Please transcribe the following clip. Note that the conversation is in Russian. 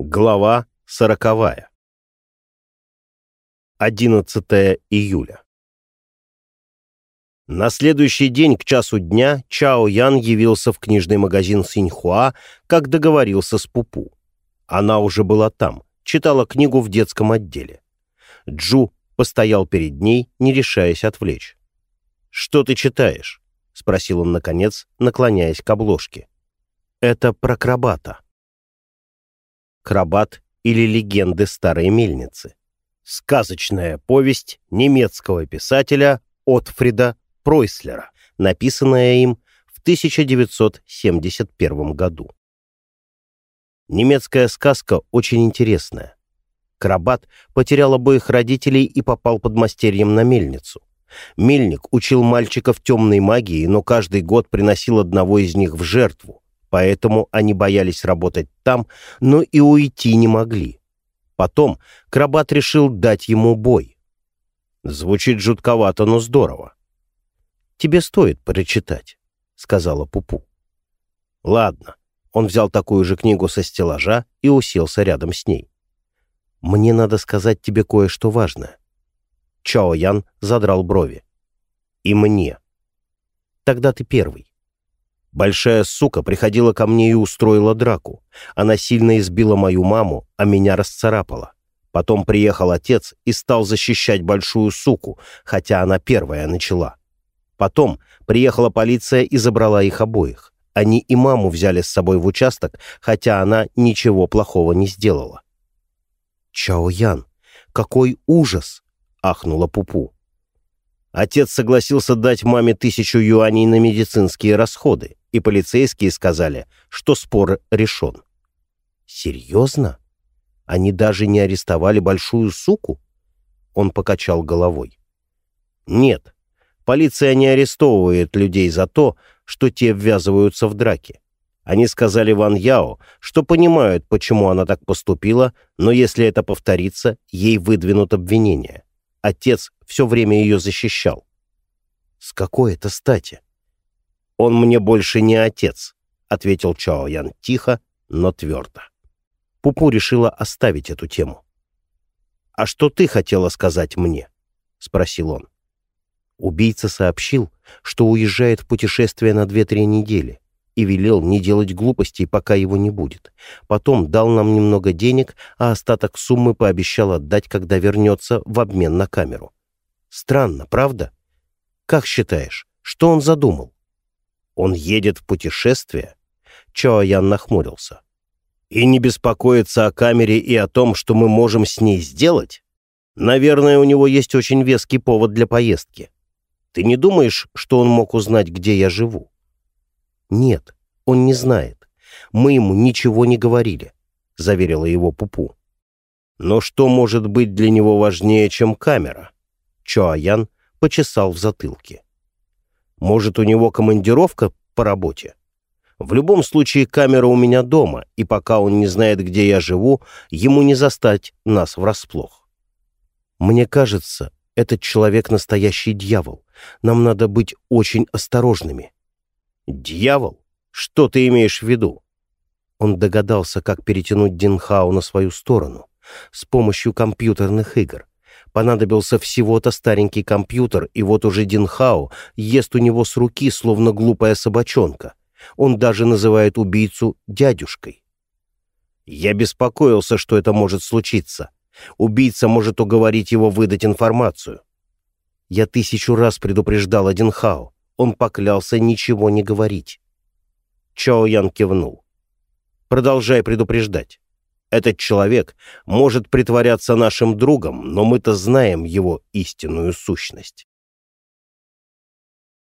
Глава сороковая. 11 июля. На следующий день к часу дня Чао Ян явился в книжный магазин Синьхуа, как договорился с Пупу. Она уже была там, читала книгу в детском отделе. Джу постоял перед ней, не решаясь отвлечь. «Что ты читаешь?» — спросил он, наконец, наклоняясь к обложке. «Это про крабата». Крабат или легенды старой мельницы. Сказочная повесть немецкого писателя Отфрида Пройслера, написанная им в 1971 году. Немецкая сказка очень интересная. Крабат потерял обоих родителей и попал под мастерьем на мельницу. Мельник учил мальчиков темной магии, но каждый год приносил одного из них в жертву, поэтому они боялись работать там, но и уйти не могли. Потом Крабат решил дать ему бой. Звучит жутковато, но здорово. «Тебе стоит прочитать», — сказала Пупу. «Ладно». Он взял такую же книгу со стеллажа и уселся рядом с ней. «Мне надо сказать тебе кое-что важное». Чао Ян задрал брови. «И мне». «Тогда ты первый». Большая сука приходила ко мне и устроила драку. Она сильно избила мою маму, а меня расцарапала. Потом приехал отец и стал защищать большую суку, хотя она первая начала. Потом приехала полиция и забрала их обоих. Они и маму взяли с собой в участок, хотя она ничего плохого не сделала. «Чао Ян, какой ужас!» — ахнула Пупу. Отец согласился дать маме тысячу юаней на медицинские расходы и полицейские сказали, что спор решен. «Серьезно? Они даже не арестовали большую суку?» Он покачал головой. «Нет, полиция не арестовывает людей за то, что те ввязываются в драки. Они сказали Ван Яо, что понимают, почему она так поступила, но если это повторится, ей выдвинут обвинение. Отец все время ее защищал. С какой это стати? «Он мне больше не отец», — ответил Чао Ян тихо, но твердо. Пупу решила оставить эту тему. «А что ты хотела сказать мне?» — спросил он. Убийца сообщил, что уезжает в путешествие на две-три недели и велел не делать глупостей, пока его не будет. Потом дал нам немного денег, а остаток суммы пообещал отдать, когда вернется в обмен на камеру. Странно, правда? Как считаешь, что он задумал? Он едет в путешествие? Чоаян нахмурился. И не беспокоится о камере и о том, что мы можем с ней сделать? Наверное, у него есть очень веский повод для поездки. Ты не думаешь, что он мог узнать, где я живу? Нет, он не знает. Мы ему ничего не говорили, заверила его Пупу. Но что может быть для него важнее, чем камера? Чоаян почесал в затылке. Может, у него командировка по работе? В любом случае, камера у меня дома, и пока он не знает, где я живу, ему не застать нас врасплох. Мне кажется, этот человек настоящий дьявол. Нам надо быть очень осторожными. Дьявол? Что ты имеешь в виду? Он догадался, как перетянуть Динхау на свою сторону с помощью компьютерных игр. Понадобился всего-то старенький компьютер, и вот уже Динхао ест у него с руки, словно глупая собачонка. Он даже называет убийцу дядюшкой. Я беспокоился, что это может случиться. Убийца может уговорить его выдать информацию. Я тысячу раз предупреждал Динхао. Он поклялся ничего не говорить. Чао Ян кивнул. «Продолжай предупреждать. Этот человек может притворяться нашим другом, но мы-то знаем его истинную сущность.